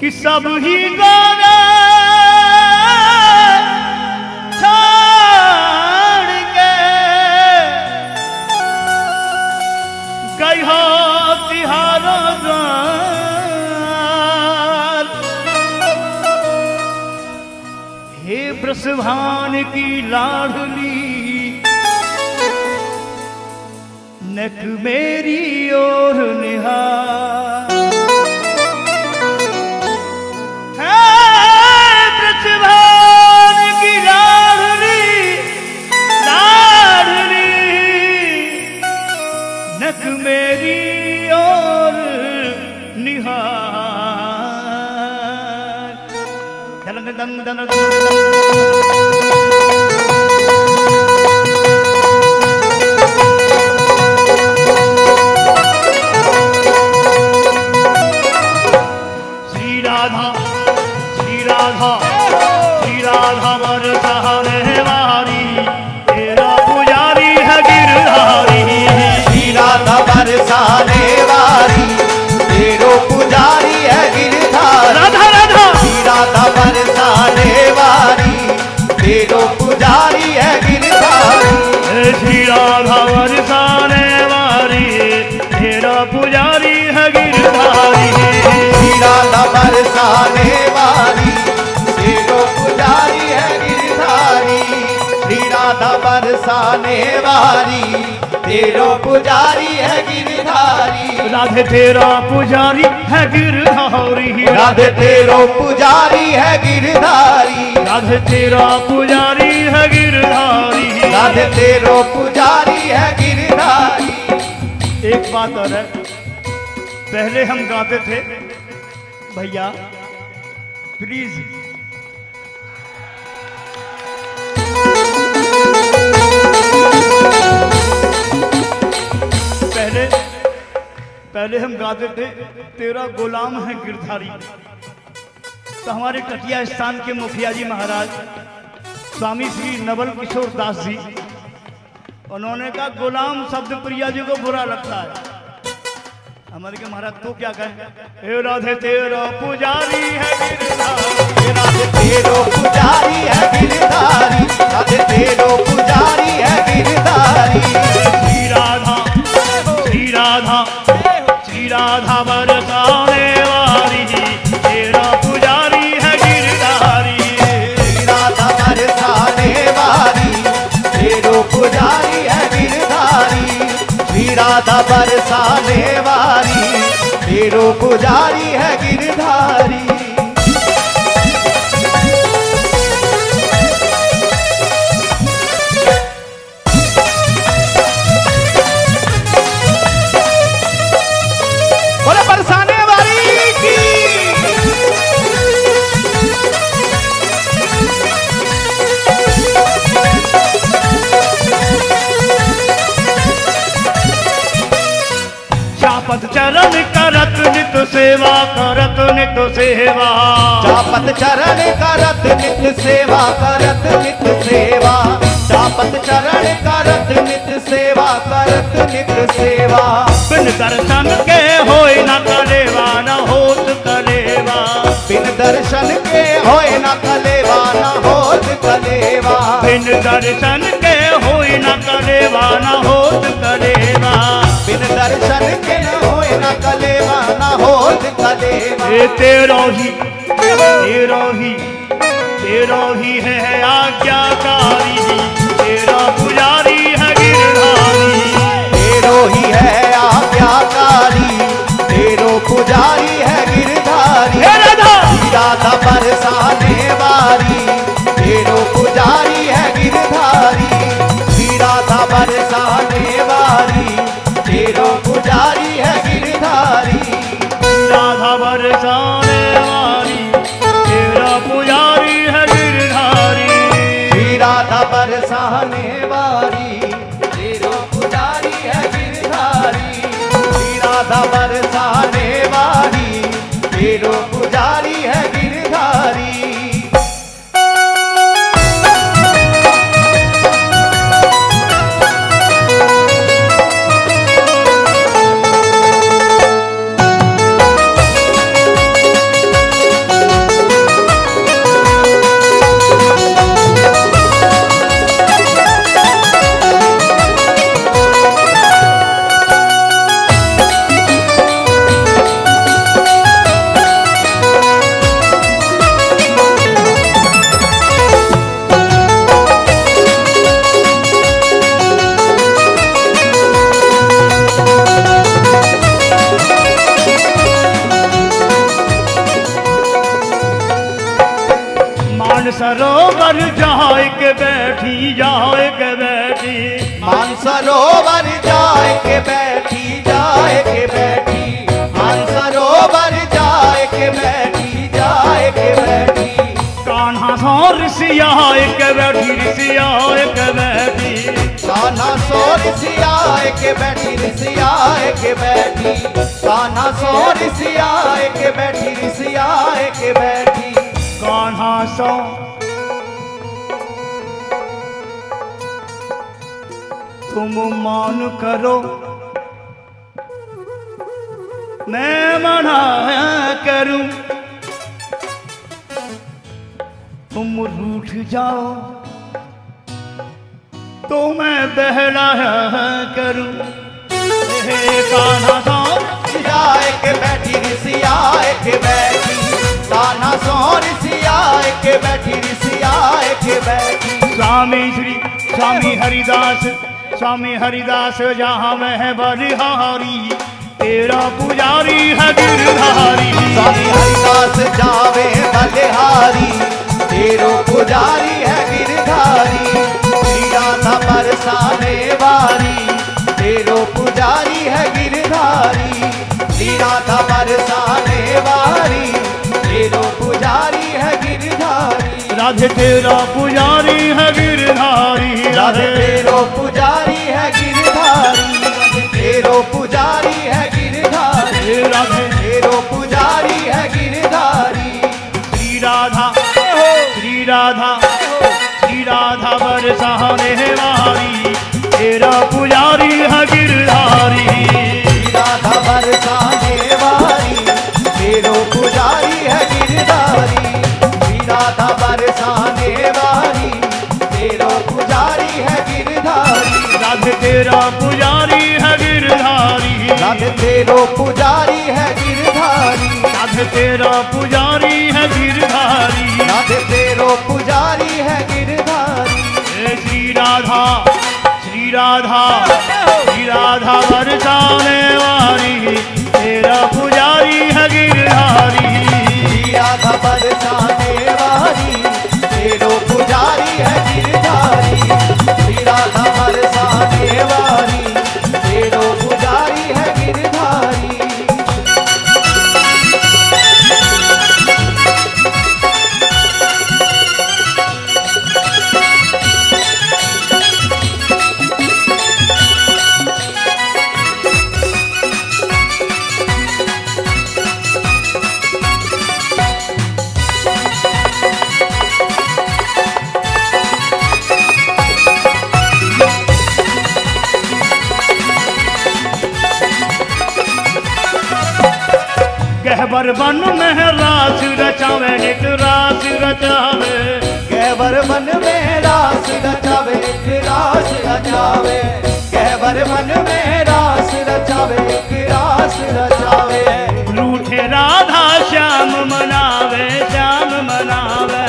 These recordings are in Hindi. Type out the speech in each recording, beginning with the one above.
कि सब ही गाना छोड़ के की लाडली नक मेरी ओर निहार श्री राधा श्री राधा श्री राधा बरसाने वाली तेरो पुजारी है गिरधारी। राधे तेरा पुजारी है गिरधारी। राधे तेरो पुजारी है गिरधारी। राधे तेरा पुजारी है गिरधारी। राधे तेरो पुजारी है गिरधारी। एक बात और है पहले हम गाते थे भैया प्लीज़ पहले हम गाते थे, तेरा गुलाम है गिरधारी। तो हमारे कटिया स्थान के मुखिया जी महाराज, स्वामी श्री नवल किशोर दास जी, उन्होंने कहा, गुलाम शब्द प्रिया जी को बुरा लगता है। हमारे के महाराज तो क्या कहें हे राधे, तेरा पुजारी है गिरधारी। राधे, तेरो पुजारी है गिरधारी। राधे, तेरो पुजारी राधा बरसाने वाली तेरा पुजारी है गिरधारी। राधा बरसाने वाली, तेरो पुजारी है गिरधारी। राधा बरसाने वाली, तेरो पुजारी है गिरधारी। सेवा करत नित सेवा। चापत चरण करत नित सेवा करत नित सेवा। चापत चरण करत नित सेवा करत नित सेवा। बिन दर्शन के होय न करेवा न होत करेवा बिन दर्शन के होए न कलेवा न होत कलेवा। बिन दर्शन के होय न करेवा न होत होत कलेवा ये तेरो ही तेरो ही तेरो ही है आज्ञाकारी बरसाने वाली बैठी जाए के बैठी। मानसरोवर जाए के बैठी जाए के बैठी। कान्हा सो ऋषिया के बैठी ऋषिया के बैठी। कान्हा सो ऋषियाए के बैठी ऋषियाए के बैठी। कान्हा सो ऋषियाए के बैठी ऋषियाए के बैठी। कान्हा सो। तुम मान करो मैं मना करूँ। तुम रूठ जाओ तो मैं बहला करूँ। हे कान्हा सो ऋषियाए के बैठी ऋषियाए के बैठी। कान्हा सो ऋषियाए के बैठी ऋषियाए के बैठी। स्वामी श्री, स्वामी हरिदास स्वामी हरिदास, जहाँ मैं बलिहारी। तेरा पुजारी है गिरधारी। स्वामी हरिदास जावे बलिहारी तेरो पुजारी है गिरधारी। श्री राधा बरसाने वारी। तेरो पुजारी है गिरधारी। श्री राधा बरसाने वारी। तेरो पुजारी है गिरधारी। राधे तेरा पुजारी है पुजारी है गिरधारी। श्री राधा श्री राधा श्री राधा बरसाने वाली बन में रास रचावे एक रास रचावे। कहवर मन में रास रचावे एक रास रचावे। कहवर मन में रास रचावे एक रास रचावे। रूठे राधा श्याम मनावे श्याम मनावे।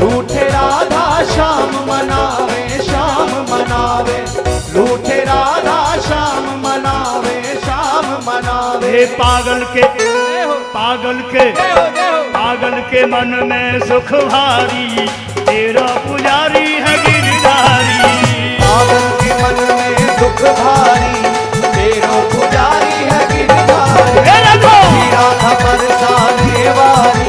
रूठे राधा श्याम मनावे श्याम मनावे। रूठे राधा श्याम मनावे श्याम मनावे। पागल के पागल के पागल के मन में सुख भारी तेरा पुजारी है गिरधारी पागल के मन में सुख भारी तेरा पुजारी है गिरधारी रघु! राधा बरसाने वाली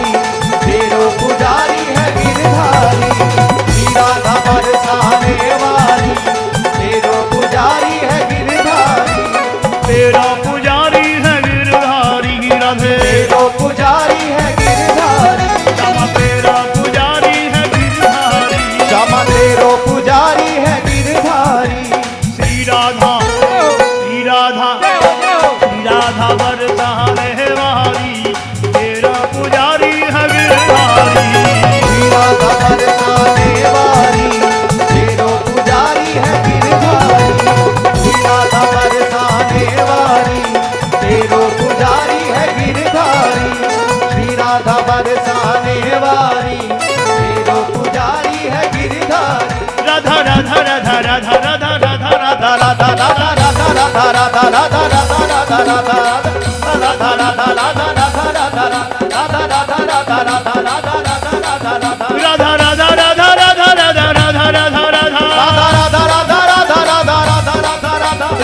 राधा वर कहाँ रहे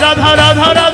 राधा राधा